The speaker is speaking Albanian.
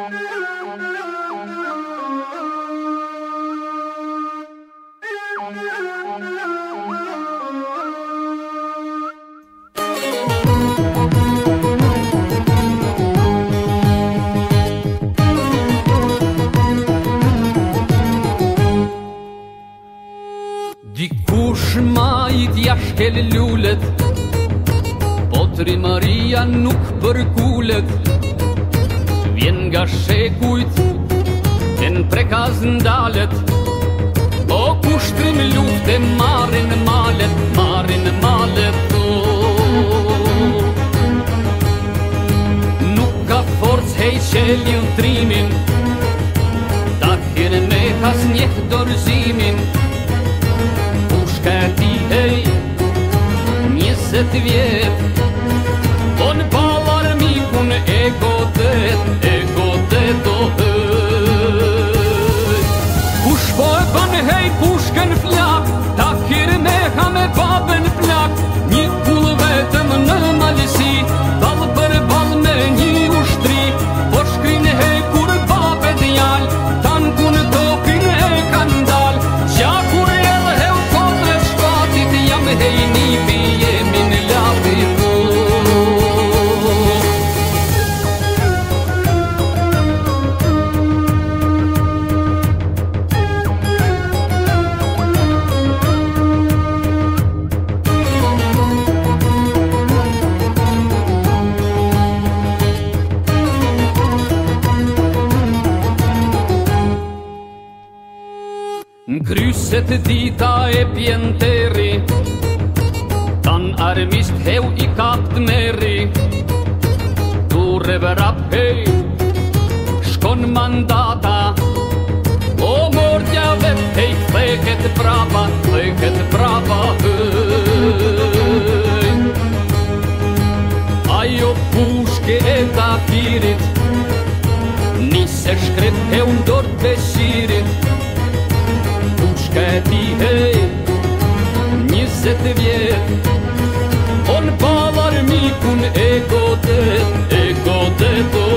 Dikush ma i t'ja shkel lulet tri Maria nuk përgulet Vjen nga shekujt Dhe në prekaz në dalet O po kushtrim shtrim luft e marin malet Marin malet o. Nuk ka forc hej që ljën trimin Ta kjene me pas njeh dorëzimin Ku ti hej Njëset vjetë I pushkën flak, ta kërë me ha me bap Kryset dita e pjenteri Tan armist heu i kapt meri Ture vërap hej Shkon mandata O mordja vet hej Theket brava, theket brava hej Ajo pushke e tapirit Nise shkret heu ndor të shirit të vjet On pavar mikun e kote, e kote të